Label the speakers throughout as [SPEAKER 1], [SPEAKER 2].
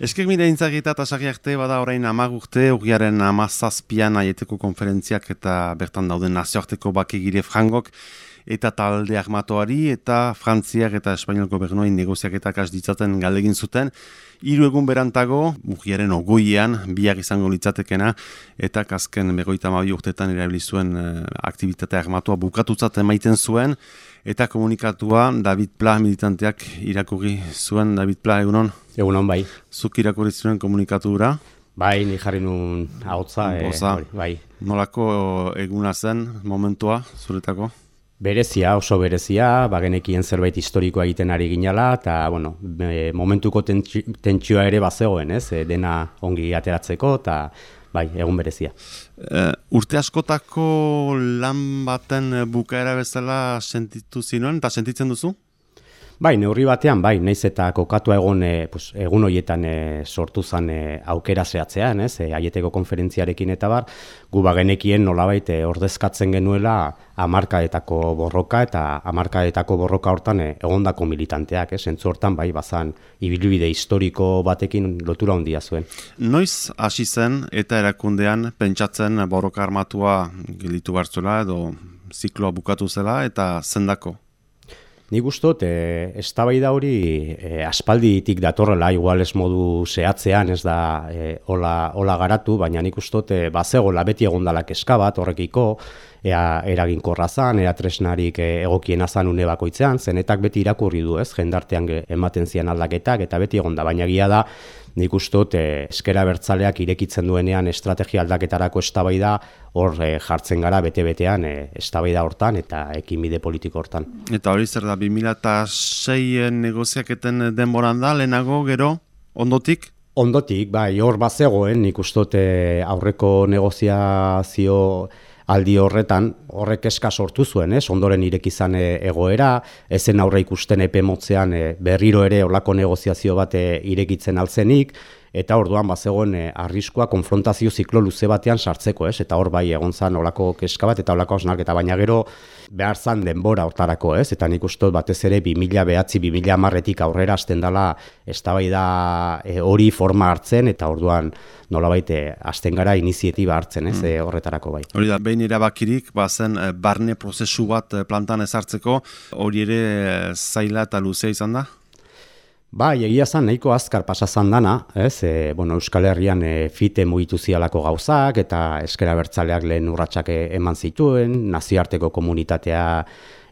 [SPEAKER 1] Eskek mire intzagita eta arte bada orain amagurte, ugiaren amazazpian aieteko konferentziak eta bertan dauden nazioarteko bakigire frangok eta talde armatoari eta frantziak eta espainiol gobernuain negoziak eta kas ditzaten galdegin zuten. Hiru egun berantago, mugiaren ogoian, biak izango litzatekena, eta kasken begoita mabi urtetan erabilizuen e, eh, aktivitate armatua bukatutzat emaiten zuen, eta komunikatua David Pla militanteak irakurri zuen, David Pla egunon?
[SPEAKER 2] Egunon bai.
[SPEAKER 1] Zuk irakurri zuen komunikatura?
[SPEAKER 2] Bai, ni jarri nun hautza.
[SPEAKER 1] E, bai. Nolako eguna zen momentua zuretako?
[SPEAKER 2] Berezia, oso berezia, bagenekien zerbait historikoa egiten ari ginala, eta, bueno, momentuko tentsioa ere bazegoen, ez, e, dena ongi ateratzeko, eta, bai, egun berezia.
[SPEAKER 1] Uh, urte askotako lan baten bukaera bezala sentitu zinuen, eta sentitzen duzu?
[SPEAKER 2] Bai, neurri batean, bai, naiz eta kokatu egon e, pues, egun horietan e, sortu zen e, aukera zehatzean, ez, e, aieteko konferentziarekin eta bar, gu bagenekien nolabait e, ordezkatzen genuela amarkaetako borroka eta amarkaetako borroka hortan e, egondako militanteak, ez, entzu hortan, bai, bazan, ibilbide historiko batekin lotura handia zuen.
[SPEAKER 1] Noiz hasi zen eta erakundean pentsatzen borroka armatua gilitu bartzula edo zikloa bukatu zela eta zendako?
[SPEAKER 2] Nik ustot, e, ez da hori e, aspalditik datorrela, igual ez modu zehatzean, ez da e, ola, ola garatu, baina nik ustot, e, bazegoela beti egondalak eskabat horrekiko, ea eraginkorra zan, ea tresnarik egokien azan une bakoitzean, zenetak beti irakurri du, ez, jendartean ematen zian aldaketak, eta beti egonda, baina gila da, nik ustot, e, eskera bertzaleak irekitzen duenean estrategia aldaketarako estabaida hor e, jartzen gara bete-betean e, estabaida hortan eta ekimide politiko hortan.
[SPEAKER 1] Eta hori zer da, 2006 negoziaketen denboran da, lehenago, gero, ondotik?
[SPEAKER 2] Ondotik, bai, hor bazegoen, nik ustot aurreko negoziazio aldi horretan horrek eska sortu zuen, ez? Ondoren irekizan e, egoera, ezen aurre ikusten epe motzean e, berriro ere olako negoziazio bat e, irekitzen altzenik, eta orduan bazegoen e, arriskoa konfrontazio ziklo luze batean sartzeko, ez? Eta hor bai egon zan olako keska bat eta olako osnarketa baina gero behar zan denbora hortarako, ez? Eta nik uste batez ere 2000 behatzi, 2000 amarretik aurrera hasten dela eztabaida e, hori forma hartzen eta orduan nolabait e, hasten gara iniziatiba hartzen, ez? Mm. E, horretarako bai.
[SPEAKER 1] Hori da, behin erabakirik, bazen barne prozesu bat plantan ezartzeko, hori ere zaila eta luzea izan da?
[SPEAKER 2] Bai, egia zan, nahiko azkar pasazan dana, ez, e, bueno, Euskal Herrian e, fite mugitu zialako gauzak, eta eskera bertzaleak lehen urratsak e, eman zituen, naziarteko komunitatea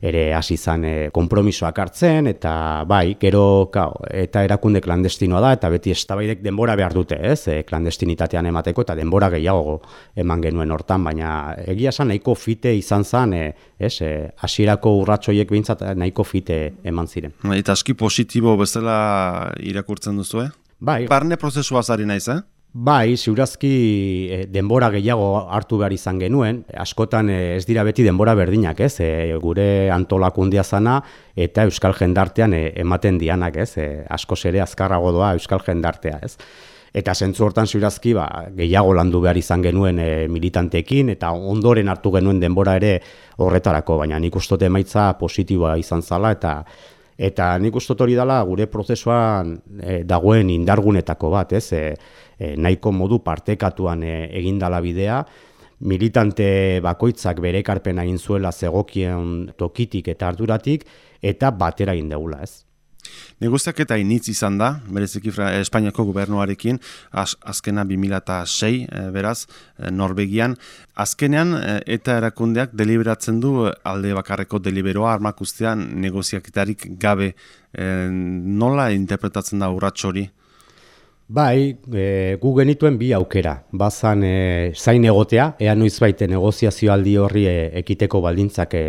[SPEAKER 2] ere hasi izan e, konpromisoak hartzen eta bai, gero kao, eta erakunde klandestinoa da eta beti estabaidek denbora behar dute, ez? E, klandestinitatean emateko eta denbora gehiago eman genuen hortan, baina egia esan nahiko fite izan zen, e, ez? E, hasierako urratsoiek behintzat nahiko fite eman ziren.
[SPEAKER 1] Eta aski positibo bezala irakurtzen duzu, eh?
[SPEAKER 2] Bai.
[SPEAKER 1] Barne prozesua zari naiz, eh?
[SPEAKER 2] Bai, ziurazki e, denbora gehiago hartu behar izan genuen, askotan e, ez dira beti denbora berdinak, ez? E, gure antolakundia zana eta euskal jendartean ematen dianak, ez? E, asko ere azkarrago doa euskal jendartea, ez? Eta zentzu hortan ziurazki ba, gehiago landu behar izan genuen militantekin eta ondoren hartu genuen denbora ere horretarako, baina nik ustote emaitza positiboa izan zala eta Eta nik uste hori dela gure prozesuan e, dagoen indargunetako bat, ez? E, e, nahiko modu partekatuan e, egindala bidea, militante bakoitzak bere ekarpena egin zuela zegokien tokitik eta arduratik, eta batera egin ez?
[SPEAKER 1] Negoziak eta initz izan da, bereziki Espainiako gobernuarekin, az, azkena 2006, e, beraz, e, Norvegian. Azkenean, e, eta erakundeak deliberatzen du alde bakarreko deliberoa armakustean negoziaketarik gabe. nola interpretatzen da urratxori?
[SPEAKER 2] Bai, e, gu genituen bi aukera. Bazan e, zain egotea, ea noiz baite negoziazio aldi horri e, ekiteko baldintzak e,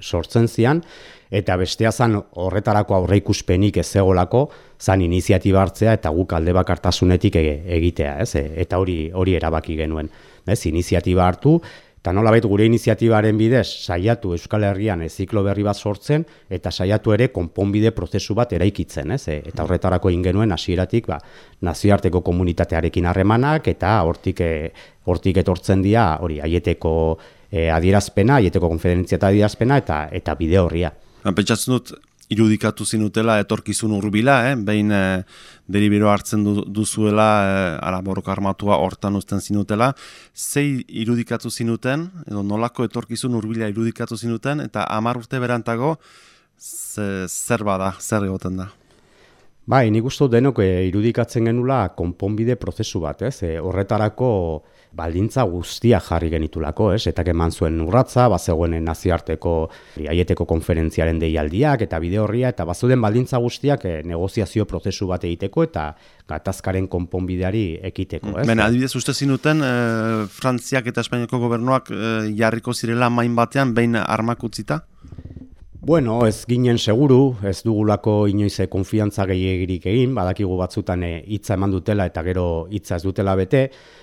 [SPEAKER 2] sortzen zian, eta bestea zan horretarako aurre ikuspenik ez egolako, zan iniziatiba hartzea eta guk alde bakartasunetik e, egitea, ez? E, eta hori hori erabaki genuen. Ez, iniziatiba hartu, Eta nola gure iniziatibaren bidez, saiatu Euskal Herrian eziklo berri bat sortzen, eta saiatu ere konponbide prozesu bat eraikitzen, ez? E, eta horretarako ingenuen hasieratik ba, nazioarteko komunitatearekin harremanak, eta hortik, e, hortik etortzen dira, hori, aieteko e, adierazpena, aieteko konferentzia eta adierazpena, eta, eta bide horria.
[SPEAKER 1] Pentsatzen dut, irudikatu zinutela etorkizun urbila, eh? behin eh, deribero hartzen du, duzuela eh, ara armatua hortan uzten zinutela. Zei irudikatu zinuten, edo nolako etorkizun urbila irudikatu zinuten, eta amar urte berantago zer bada, zer egoten da?
[SPEAKER 2] Bai, nik uste denok eh, irudikatzen genula konponbide prozesu bat, ez? E, horretarako baldintza guztia jarri genitulako, ez? Eta eman zuen urratza, bazegoen naziarteko aieteko konferentziaren deialdiak eta bide horria, eta bazuden baldintza guztiak e, negoziazio prozesu bat egiteko eta gatazkaren konponbideari ekiteko, ez?
[SPEAKER 1] Ben, adibidez uste zinuten, e, Frantziak eta Espainiako gobernuak e, jarriko zirela main batean, behin armak utzita?
[SPEAKER 2] Bueno, ez ginen seguru, ez dugulako inoize konfiantza gehiagirik egin, badakigu batzutan eh, hitza eman dutela eta gero hitza ez dutela bete,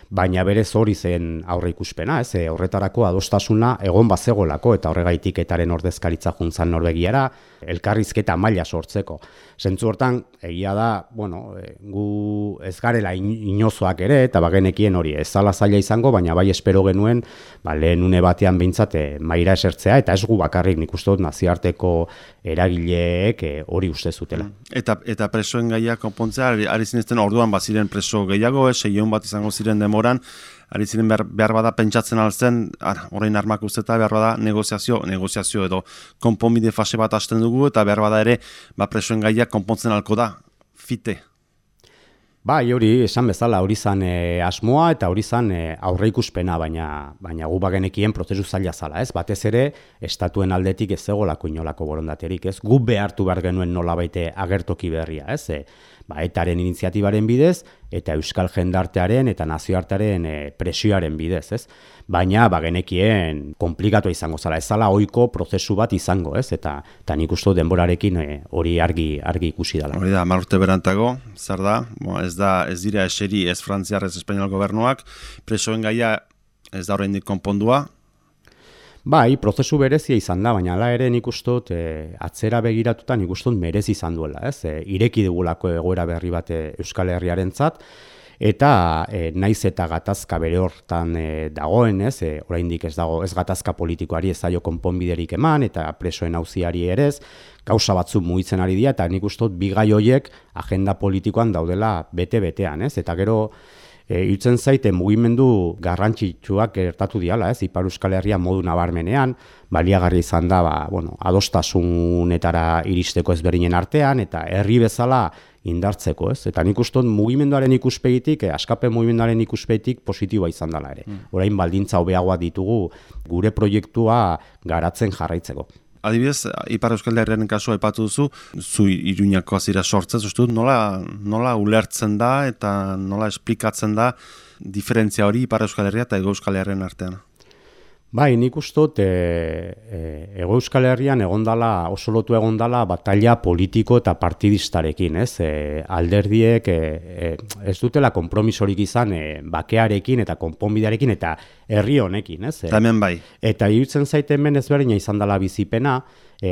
[SPEAKER 2] baina berez hori zen aurre ikuspena, ez, e, horretarako adostasuna egon bazegolako eta horregaitik etaren ordezkaritza juntzan Norvegiara, elkarrizketa maila sortzeko. Zentzu hortan, egia da, bueno, gu ez garela inozoak ere, eta bagenekien hori ez zaila izango, baina bai espero genuen, ba, lehen une batean behintzate maira esertzea, eta ez gu bakarrik nik uste dut naziarteko eragileek e, hori uste zutela. Mm.
[SPEAKER 1] Eta, eta presoen gaiak konpontzea, ari zinezten orduan baziren preso gehiago, ez, bat izango ziren demo denboran, ari ziren behar, behar bada pentsatzen alzen, orain armak usteta behar bada negoziazio, negoziazio edo konponbide fase bat hasten dugu, eta behar bada ere, ba presoen gaiak konpontzen alko da, fite.
[SPEAKER 2] Bai, hori, esan bezala, hori zan e, asmoa eta hori zan e, aurreikuspena, baina, baina gu bagenekien prozesu zaila zala, ez? Batez ere, estatuen aldetik ez zegolako inolako borondaterik, ez? Gu behartu behar genuen nola baite agertoki berria, ez? E, ba, etaren iniziatibaren bidez, eta euskal jendartearen eta nazioartearen e, presioaren bidez, ez? Baina, ba, genekien komplikatu izango zala, ez zala oiko prozesu bat izango, ez? Eta, eta nik uste denborarekin e, hori argi argi ikusi dela.
[SPEAKER 1] Hori da, marrute berantago, zer da? Bo, ez da, ez dira eseri ez frantziar ez espainial gobernuak, presoen gaia ez da horrein konpondua,
[SPEAKER 2] Bai, prozesu berezia izan da, baina ala ere nik ustot e, atzera begiratuta nik ustot merezi izan duela, ez? E, ireki dugulako egoera berri bat eh, Euskal Herriaren zat, eta e, naiz eta gatazka bere hortan e, dagoen, ez? E, oraindik ez dago, ez gatazka politikoari ez zaio konponbiderik eman, eta presoen hauziari ere ez, gauza batzu mugitzen ari dira, eta nik ustot bigai hoiek agenda politikoan daudela bete-betean, ez? Eta gero, e, hiltzen zaite mugimendu garrantzitsuak gertatu diala, ez, Ipar Euskal Herria modu nabarmenean, baliagarri izan da, ba, bueno, adostasunetara iristeko ezberdinen artean, eta herri bezala indartzeko, ez? Eta nik uste mugimenduaren ikuspegitik, eh, askapen mugimenduaren ikuspegitik positiboa izan dela ere. Mm. Orain baldintza hobeagoa ditugu gure proiektua garatzen jarraitzeko.
[SPEAKER 1] Adibidez, Ipar Euskal Herriaren kasua epatu duzu, zu iruñako azira sortzez, uste dut, nola, nola ulertzen da eta nola esplikatzen da diferentzia hori Ipar Euskal Herria eta Ego Euskal Herriaren artean?
[SPEAKER 2] Bai, nik ustot, e, e, Ego Euskal Herrian egondala, oso lotu egondala, batalla politiko eta partidistarekin, ez? E, alderdiek e, e, ez dutela kompromisorik izan e, bakearekin eta konponbidearekin eta herri honekin, ez?
[SPEAKER 1] E, Hemen bai.
[SPEAKER 2] Eta irutzen zaite hemen ezberdina izan dela bizipena,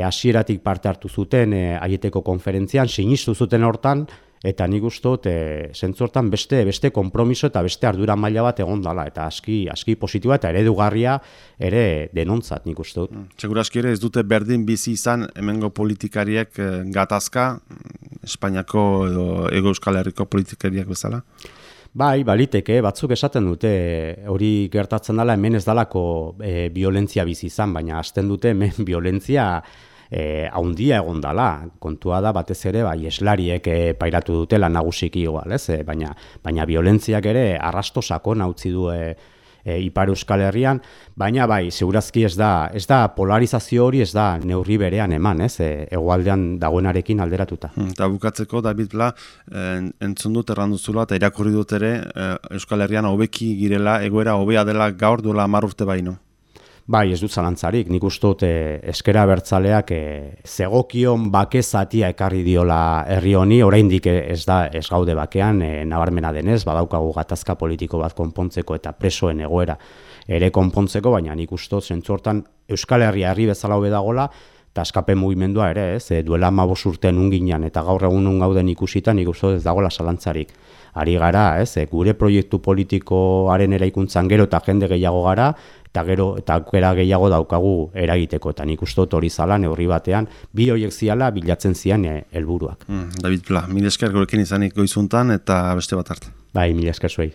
[SPEAKER 2] hasieratik parte hartu zuten e, aieteko konferentzian, sinistu zuten hortan, eta nik ustot e, zentzortan beste beste konpromiso eta beste ardura maila bat egon dela eta aski aski positiboa eta eredugarria ere denontzat nik ustot. Mm.
[SPEAKER 1] Segura aski ere ez dute berdin bizi izan hemengo politikariek e, gatazka Espainiako edo Ego Euskal Herriko politikariak bezala.
[SPEAKER 2] Bai, baliteke, batzuk esaten dute hori gertatzen dela hemen ez dalako e, violentzia bizi izan, baina hasten dute hemen violentzia e, haundia egon dala, kontua da batez ere, bai, eslariek e, pairatu dutela nagusiki igual, ez? E, baina, baina violentziak ere arrasto sako nautzi du e, e, Ipar Euskal Herrian, baina bai, segurazki ez da, ez da polarizazio hori ez da neurri berean eman, ez? E, egualdean dagoenarekin alderatuta.
[SPEAKER 1] Hmm, eta bukatzeko, David Bla, entzun dut erranduzula eta irakurri dut ere Euskal Herrian hobeki girela, egoera hobea dela gaur duela marrurte baino.
[SPEAKER 2] Bai, ez dut zalantzarik, nik uste dut eh, eskera bertzaleak eh, zegokion bake zatia ekarri diola herri honi, oraindik ez da ez gaude bakean, eh, nabarmena denez, badaukagu gatazka politiko bat konpontzeko eta presoen egoera ere konpontzeko, baina nik uste dut zentzu Euskal Herria herri bezala hobe dagola, eta askapen mugimendua ere, ez, e, duela amabos urtean unginan, eta gaur egun un gauden ikusitan, nik uste ez dagoela salantzarik. Ari gara, ez, e, gure proiektu politikoaren eraikuntzan gero eta jende gehiago gara, eta gero eta aukera gehiago daukagu eragiteko, eta nik uste hori zala, neurri batean, bi horiek ziala bilatzen zian e, helburuak.
[SPEAKER 1] Mm, David Pla, mil esker gurekin izanik goizuntan, eta beste bat arte.
[SPEAKER 2] Bai, mil esker zuei.